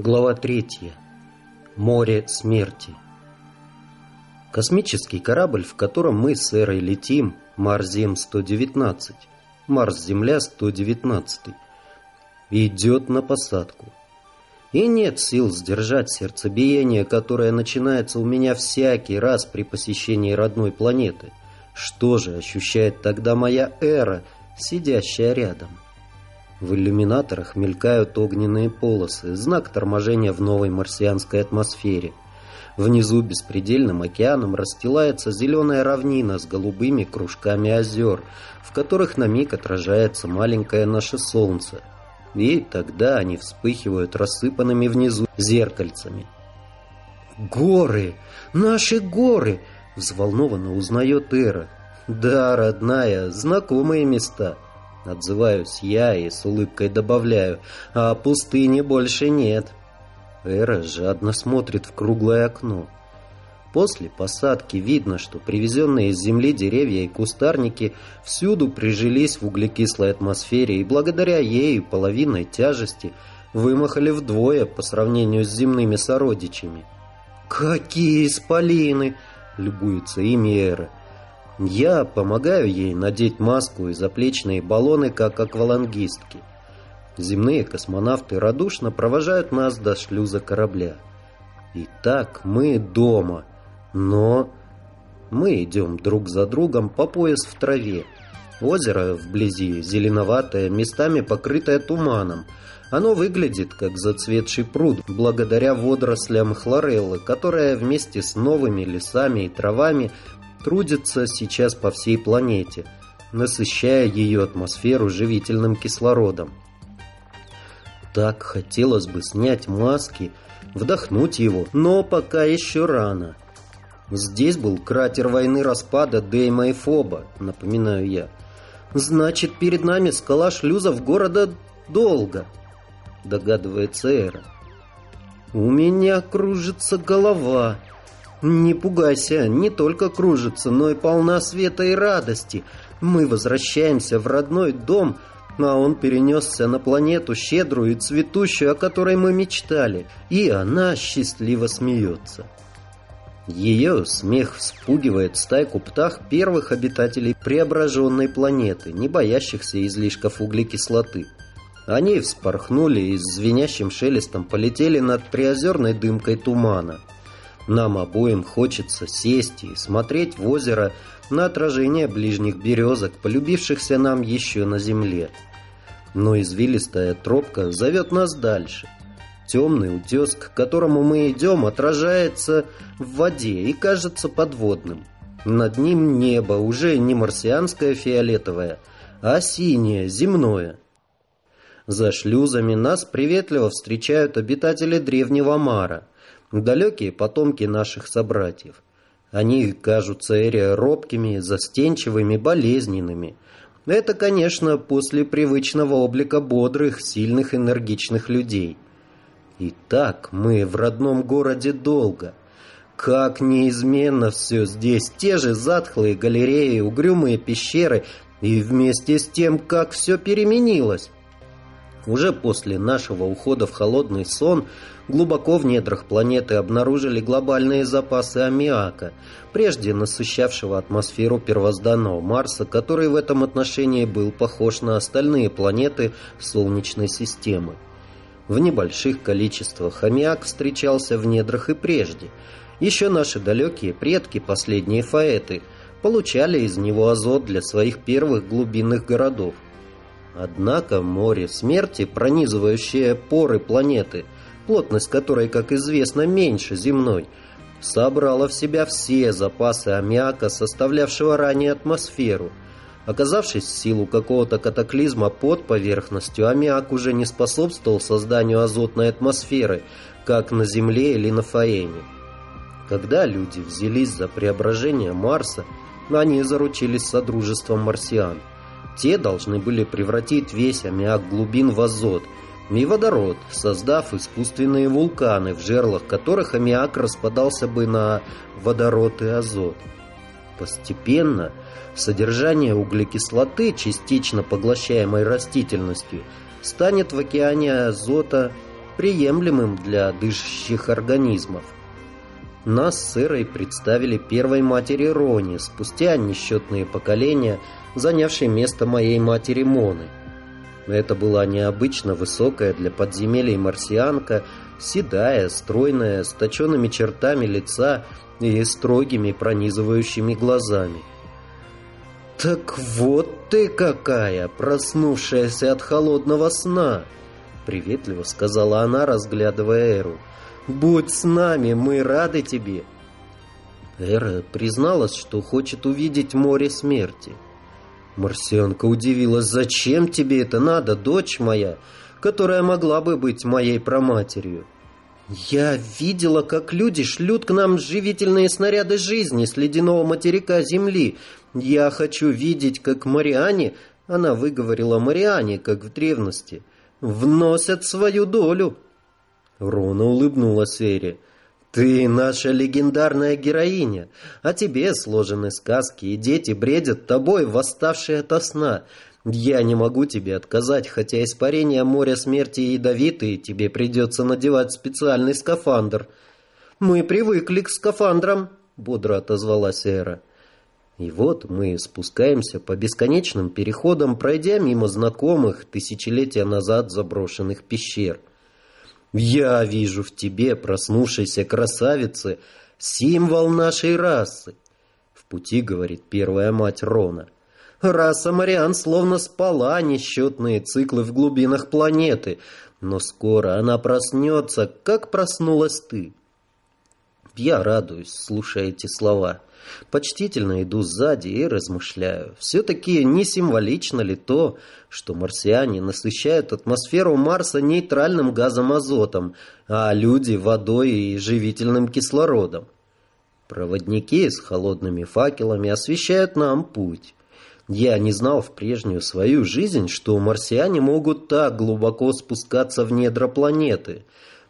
Глава третья. Море смерти. Космический корабль, в котором мы с Эрой летим, Марс-Зем-119, Марс-Земля-119, идет на посадку. И нет сил сдержать сердцебиение, которое начинается у меня всякий раз при посещении родной планеты. Что же ощущает тогда моя Эра, сидящая рядом? — в иллюминаторах мелькают огненные полосы, знак торможения в новой марсианской атмосфере. Внизу беспредельным океаном расстилается зеленая равнина с голубыми кружками озер, в которых на миг отражается маленькое наше солнце. И тогда они вспыхивают рассыпанными внизу зеркальцами. «Горы! Наши горы!» — взволнованно узнает Эра. «Да, родная, знакомые места». Отзываюсь я и с улыбкой добавляю, а пустыни больше нет. Эра жадно смотрит в круглое окно. После посадки видно, что привезенные из земли деревья и кустарники всюду прижились в углекислой атмосфере и благодаря ей половиной тяжести вымахали вдвое по сравнению с земными сородичами. «Какие исполины!» — любуется ими Эра. Я помогаю ей надеть маску и заплечные баллоны, как аквалангистки. Земные космонавты радушно провожают нас до шлюза корабля. Итак, мы дома, но мы идем друг за другом по пояс в траве. Озеро вблизи зеленоватое, местами покрытое туманом. Оно выглядит как зацветший пруд, благодаря водорослям хлореллы, которая вместе с новыми лесами и травами трудится сейчас по всей планете, насыщая ее атмосферу живительным кислородом. Так хотелось бы снять маски, вдохнуть его, но пока еще рано. Здесь был кратер войны распада Дейма и Фоба, напоминаю я. Значит, перед нами скала шлюзов города долго, догадывается Эра. У меня кружится голова, «Не пугайся, не только кружится, но и полна света и радости. Мы возвращаемся в родной дом, а он перенесся на планету щедрую и цветущую, о которой мы мечтали, и она счастливо смеется». Ее смех вспугивает стайку птах первых обитателей преображенной планеты, не боящихся излишков углекислоты. Они вспорхнули и с звенящим шелестом полетели над приозерной дымкой тумана – нам обоим хочется сесть и смотреть в озеро на отражение ближних березок, полюбившихся нам еще на земле. Но извилистая тропка зовет нас дальше. Темный утес, к которому мы идем, отражается в воде и кажется подводным. Над ним небо уже не марсианское фиолетовое, а синее, земное. За шлюзами нас приветливо встречают обитатели древнего Мара – далекие потомки наших собратьев. Они кажутся Эре робкими, застенчивыми, болезненными. Это, конечно, после привычного облика бодрых, сильных, энергичных людей. Итак, мы в родном городе долго. Как неизменно все здесь, те же затхлые галереи, угрюмые пещеры, и вместе с тем, как все переменилось. Уже после нашего ухода в холодный сон глубоко в недрах планеты обнаружили глобальные запасы аммиака, прежде насыщавшего атмосферу первозданного Марса, который в этом отношении был похож на остальные планеты Солнечной системы. В небольших количествах аммиак встречался в недрах и прежде. Еще наши далекие предки, последние фаэты, получали из него азот для своих первых глубинных городов. Однако море смерти, пронизывающее поры планеты, плотность которой, как известно, меньше земной, собрало в себя все запасы аммиака, составлявшего ранее атмосферу. Оказавшись в силу какого-то катаклизма под поверхностью, аммиак уже не способствовал созданию азотной атмосферы, как на Земле или на Фаэне. Когда люди взялись за преображение Марса, они заручились содружеством марсиан – те должны были превратить весь аммиак глубин в азот и водород, создав искусственные вулканы, в жерлах которых аммиак распадался бы на водород и азот. Постепенно содержание углекислоты, частично поглощаемой растительностью, станет в океане азота приемлемым для дышащих организмов. Нас с Эрой представили первой матери Рони, спустя несчетные поколения, занявшей место моей матери Моны. Это была необычно высокая для подземелий марсианка, седая, стройная, с точенными чертами лица и строгими пронизывающими глазами. «Так вот ты какая, проснувшаяся от холодного сна!» Приветливо сказала она, разглядывая Эру. «Будь с нами, мы рады тебе!» Эра призналась, что хочет увидеть море смерти. Марсианка удивилась, «Зачем тебе это надо, дочь моя, которая могла бы быть моей проматерью?» «Я видела, как люди шлют к нам живительные снаряды жизни с ледяного материка Земли. Я хочу видеть, как Мариане, она выговорила Мариане, как в древности, вносят свою долю». Рона улыбнулась Эре. «Ты наша легендарная героиня. а тебе сложены сказки, и дети бредят тобой, восставшие ото сна. Я не могу тебе отказать, хотя испарение моря смерти ядовитые, тебе придется надевать специальный скафандр. Мы привыкли к скафандрам, бодро отозвалась Эра. И вот мы спускаемся по бесконечным переходам, пройдя мимо знакомых тысячелетия назад заброшенных пещер. Я вижу в тебе, проснувшейся красавицы, символ нашей расы. В пути, говорит первая мать Рона — Раса Мариан словно спала несчетные циклы в глубинах планеты, но скоро она проснется, как проснулась ты. Я радуюсь, слушая эти слова. Почтительно иду сзади и размышляю. Все-таки не символично ли то, что марсиане насыщают атмосферу Марса нейтральным газом азотом, а люди — водой и живительным кислородом? Проводники с холодными факелами освещают нам путь. Я не знал в прежнюю свою жизнь, что марсиане могут так глубоко спускаться в недра планеты.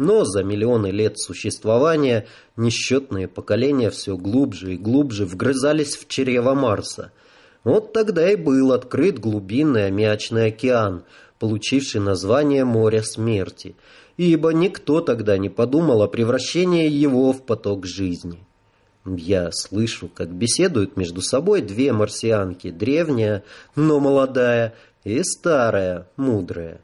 Но за миллионы лет существования несчетные поколения все глубже и глубже вгрызались в чрево Марса. Вот тогда и был открыт глубинный аммиачный океан, получивший название «Море смерти», ибо никто тогда не подумал о превращении его в поток жизни. Я слышу, как беседуют между собой две марсианки, древняя, но молодая, и старая, мудрая.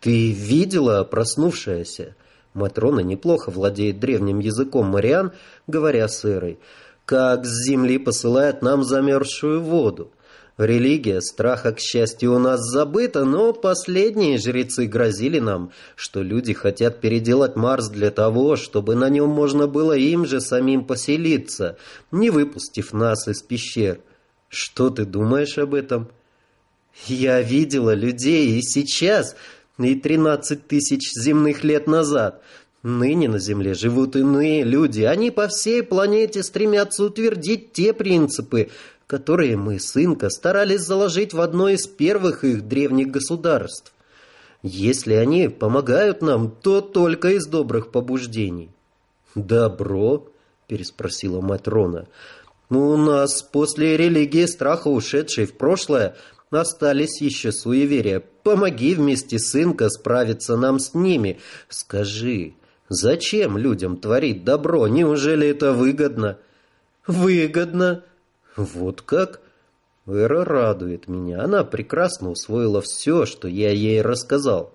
«Ты видела, проснувшаяся?» Матрона неплохо владеет древним языком мариан, говоря с Эрой, «как с земли посылает нам замерзшую воду. Религия страха, к счастью, у нас забыта, но последние жрецы грозили нам, что люди хотят переделать Марс для того, чтобы на нем можно было им же самим поселиться, не выпустив нас из пещер. Что ты думаешь об этом? Я видела людей и сейчас, и тринадцать тысяч земных лет назад. Ныне на Земле живут иные люди. Они по всей планете стремятся утвердить те принципы, которые мы с Инка старались заложить в одно из первых их древних государств. Если они помогают нам, то только из добрых побуждений. «Добро?» – переспросила мать Рона. «У нас после религии страха, ушедшей в прошлое, остались еще суеверия. Помоги вместе с Инка справиться нам с ними. Скажи, зачем людям творить добро? Неужели это выгодно?» «Выгодно?» Вот как? Эра радует меня. Она прекрасно усвоила все, что я ей рассказал.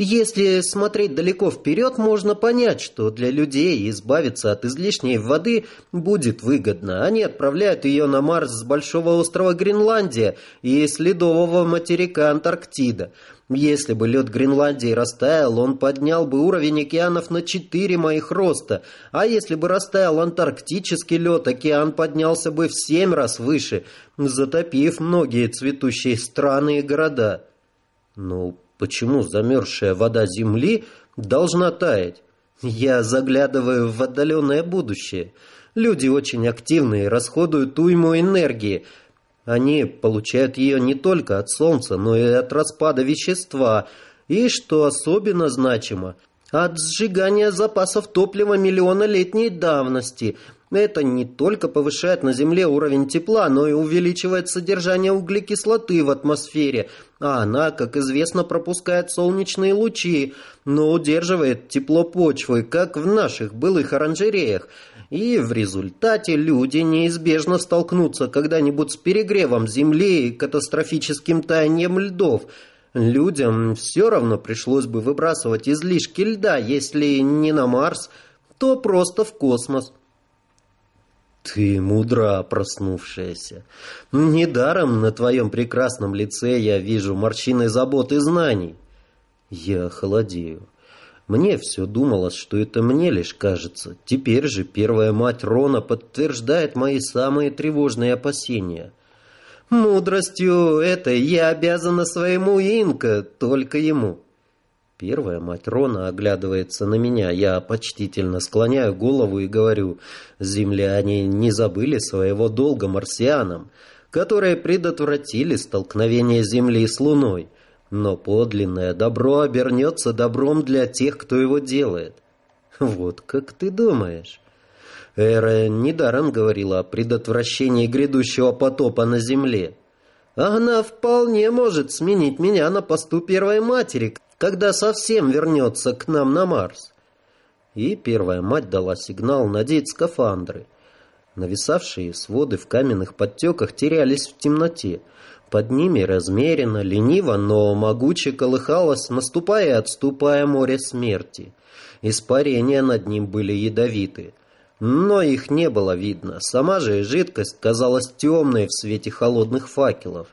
Если смотреть далеко вперед, можно понять, что для людей избавиться от излишней воды будет выгодно. Они отправляют ее на Марс с большого острова Гренландия и с ледового материка Антарктида. Если бы лед Гренландии растаял, он поднял бы уровень океанов на четыре моих роста, а если бы растаял антарктический лед, океан поднялся бы в семь раз выше, затопив многие цветущие страны и города. Ну, почему замерзшая вода Земли должна таять? Я заглядываю в отдаленное будущее. Люди очень активные, расходуют уйму энергии, они получают ее не только от Солнца, но и от распада вещества, и, что особенно значимо, от сжигания запасов топлива миллионолетней давности. Это не только повышает на Земле уровень тепла, но и увеличивает содержание углекислоты в атмосфере, а она, как известно, пропускает солнечные лучи, но удерживает тепло почвы, как в наших былых оранжереях. И в результате люди неизбежно столкнутся когда-нибудь с перегревом Земли и катастрофическим таянием льдов. Людям все равно пришлось бы выбрасывать излишки льда, если не на Марс, то просто в космос. Ты мудра, проснувшаяся. Недаром на твоем прекрасном лице я вижу морщины забот и знаний. Я холодею. Мне все думалось, что это мне лишь кажется. Теперь же первая мать Рона подтверждает мои самые тревожные опасения. Мудростью этой я обязана своему Инка, только ему. Первая мать Рона оглядывается на меня. Я почтительно склоняю голову и говорю, земляне не забыли своего долга марсианам, которые предотвратили столкновение Земли с Луной. Но подлинное добро обернется добром для тех, кто его делает. Вот как ты думаешь? Эра недаром говорила о предотвращении грядущего потопа на Земле. Она вполне может сменить меня на посту первой матери, когда совсем вернется к нам на Марс. И первая мать дала сигнал надеть скафандры. Нависавшие своды в каменных подтеках терялись в темноте. Под ними размеренно, лениво, но могуче колыхалось, наступая и отступая море смерти. Испарения над ним были ядовиты. Но их не было видно. Сама же жидкость казалась темной в свете холодных факелов.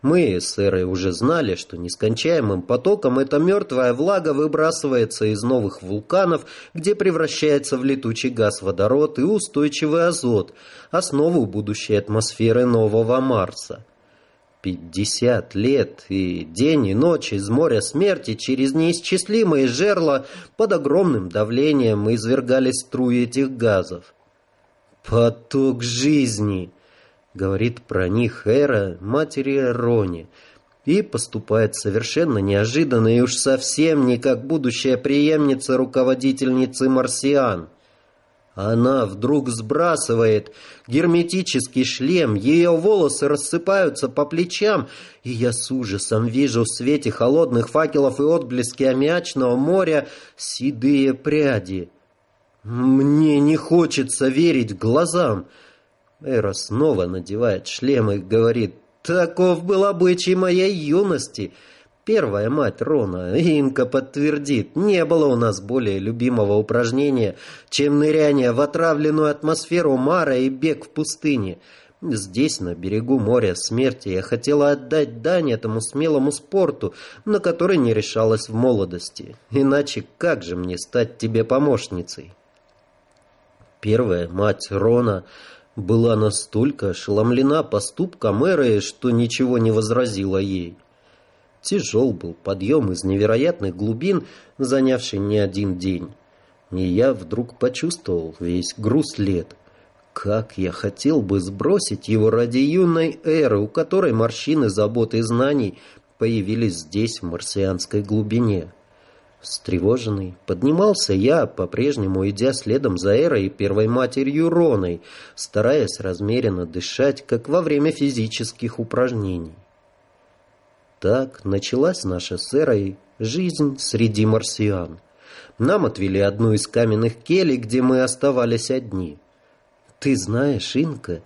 Мы, сэры, уже знали, что нескончаемым потоком эта мертвая влага выбрасывается из новых вулканов, где превращается в летучий газ водород и устойчивый азот, основу будущей атмосферы нового Марса. Пятьдесят лет и день и ночь из моря смерти через неисчислимые жерла под огромным давлением извергались струи этих газов. Поток жизни! Говорит про них Эра, матери Рони, и поступает совершенно неожиданно и уж совсем не как будущая преемница руководительницы марсиан. Она вдруг сбрасывает герметический шлем, ее волосы рассыпаются по плечам, и я с ужасом вижу в свете холодных факелов и отблески аммиачного моря седые пряди. Мне не хочется верить глазам. Эра снова надевает шлем и говорит, «Таков был обычай моей юности». Первая мать Рона, Инка подтвердит, не было у нас более любимого упражнения, чем ныряние в отравленную атмосферу Мара и бег в пустыне. Здесь, на берегу моря смерти, я хотела отдать дань этому смелому спорту, на который не решалась в молодости. Иначе как же мне стать тебе помощницей? Первая мать Рона была настолько ошеломлена поступком Эры, что ничего не возразила ей. Тяжел был подъем из невероятных глубин, занявший не один день. И я вдруг почувствовал весь груз лет. Как я хотел бы сбросить его ради юной эры, у которой морщины заботы и знаний появились здесь, в марсианской глубине. Встревоженный, поднимался я, по-прежнему идя следом за Эрой и первой матерью Роной, стараясь размеренно дышать, как во время физических упражнений. Так началась наша с Эрой жизнь среди марсиан. Нам отвели одну из каменных келей, где мы оставались одни. Ты знаешь, Инка,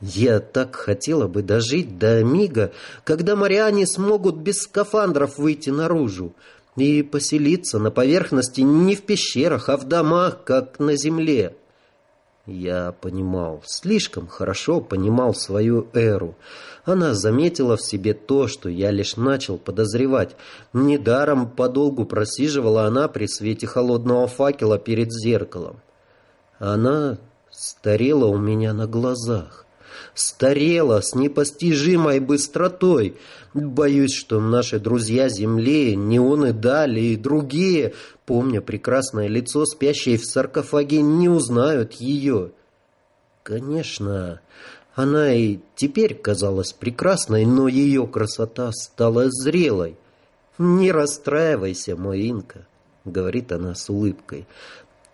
я так хотела бы дожить до мига, когда мариане смогут без скафандров выйти наружу, и поселиться на поверхности не в пещерах, а в домах, как на земле. Я понимал, слишком хорошо понимал свою эру. Она заметила в себе то, что я лишь начал подозревать. Недаром подолгу просиживала она при свете холодного факела перед зеркалом. Она старела у меня на глазах старела с непостижимой быстротой. Боюсь, что наши друзья Земли, Неон и Дали и другие, помня прекрасное лицо спящей в саркофаге, не узнают ее. Конечно, она и теперь казалась прекрасной, но ее красота стала зрелой. «Не расстраивайся, мой Инка», — говорит она с улыбкой.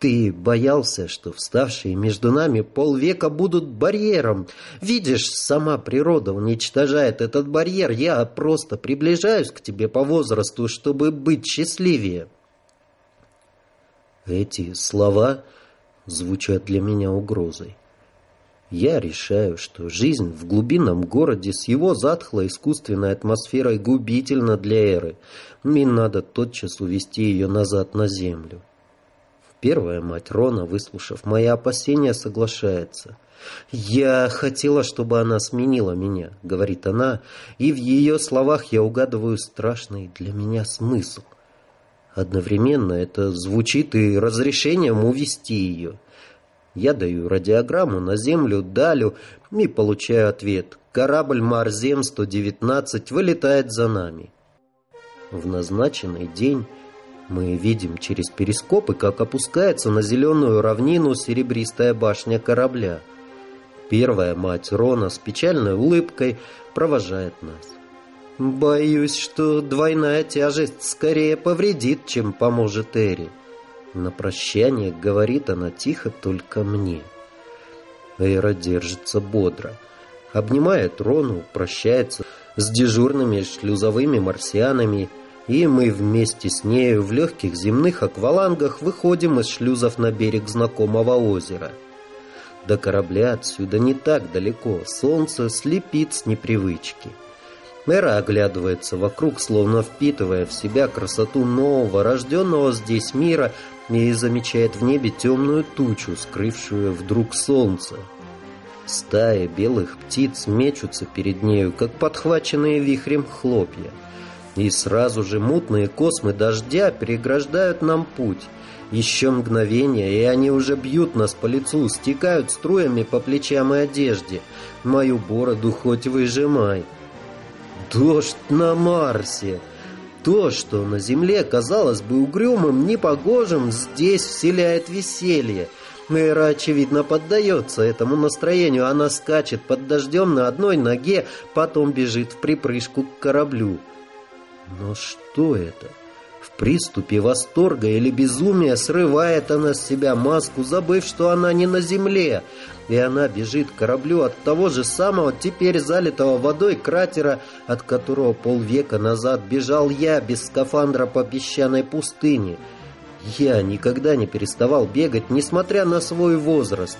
Ты боялся, что вставшие между нами полвека будут барьером. Видишь, сама природа уничтожает этот барьер. Я просто приближаюсь к тебе по возрасту, чтобы быть счастливее. Эти слова звучат для меня угрозой. Я решаю, что жизнь в глубинном городе с его затхлой искусственной атмосферой губительна для Эры. Мне надо тотчас увести ее назад на землю. Первая мать Рона, выслушав мои опасения, соглашается. «Я хотела, чтобы она сменила меня», — говорит она, и в ее словах я угадываю страшный для меня смысл. Одновременно это звучит и разрешением увести ее. Я даю радиограмму на Землю, Далю и получаю ответ. Корабль Марзем-119 вылетает за нами. В назначенный день мы видим через перископы, как опускается на зеленую равнину серебристая башня корабля. Первая мать Рона с печальной улыбкой провожает нас. Боюсь, что двойная тяжесть скорее повредит, чем поможет Эри. На прощание говорит она тихо только мне. Эра держится бодро. Обнимает Рону, прощается с дежурными шлюзовыми марсианами и мы вместе с нею в легких земных аквалангах выходим из шлюзов на берег знакомого озера. До корабля отсюда не так далеко, солнце слепит с непривычки. Мэра оглядывается вокруг, словно впитывая в себя красоту нового, рожденного здесь мира, и замечает в небе темную тучу, скрывшую вдруг солнце. Стаи белых птиц мечутся перед нею, как подхваченные вихрем хлопья. И сразу же мутные космы дождя переграждают нам путь. Еще мгновение, и они уже бьют нас по лицу, стекают струями по плечам и одежде. Мою бороду хоть выжимай. Дождь на Марсе! То, что на Земле казалось бы угрюмым, непогожим, здесь вселяет веселье. Мэра, очевидно, поддается этому настроению. Она скачет под дождем на одной ноге, потом бежит в припрыжку к кораблю. Но что это? В приступе восторга или безумия срывает она с себя маску, забыв, что она не на земле, и она бежит к кораблю от того же самого, теперь залитого водой кратера, от которого полвека назад бежал я без скафандра по песчаной пустыне. Я никогда не переставал бегать, несмотря на свой возраст.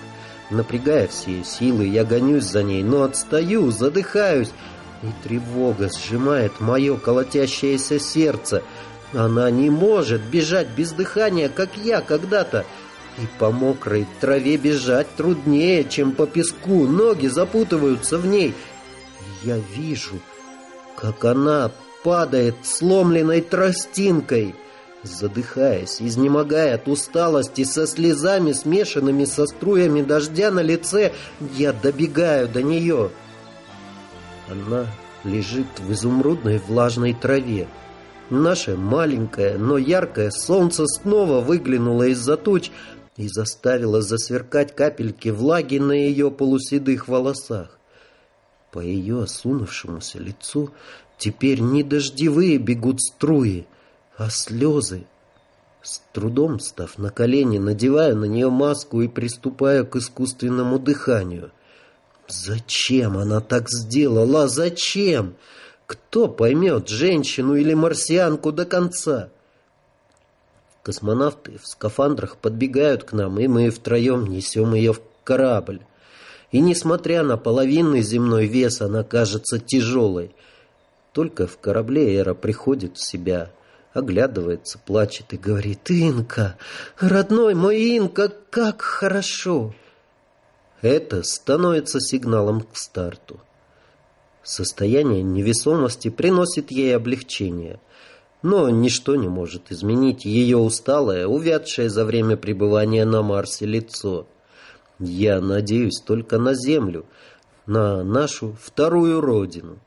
Напрягая все силы, я гонюсь за ней, но отстаю, задыхаюсь, и тревога сжимает мое колотящееся сердце. Она не может бежать без дыхания, как я когда-то. И по мокрой траве бежать труднее, чем по песку. Ноги запутываются в ней. Я вижу, как она падает сломленной тростинкой. Задыхаясь, изнемогая от усталости, со слезами, смешанными со струями дождя на лице, я добегаю до нее. Она лежит в изумрудной влажной траве. Наше маленькое, но яркое солнце снова выглянуло из-за туч и заставило засверкать капельки влаги на ее полуседых волосах. По ее осунувшемуся лицу теперь не дождевые бегут струи, а слезы. С трудом став на колени, надеваю на нее маску и приступаю к искусственному дыханию — Зачем она так сделала? Зачем? Кто поймет женщину или марсианку до конца? Космонавты в скафандрах подбегают к нам, и мы втроем несем ее в корабль. И несмотря на половинный земной вес, она кажется тяжелой. Только в корабле Эра приходит в себя, оглядывается, плачет и говорит, «Инка, родной мой Инка, как хорошо!» Это становится сигналом к старту. Состояние невесомости приносит ей облегчение, но ничто не может изменить ее усталое, увядшее за время пребывания на Марсе лицо. Я надеюсь только на Землю, на нашу вторую родину.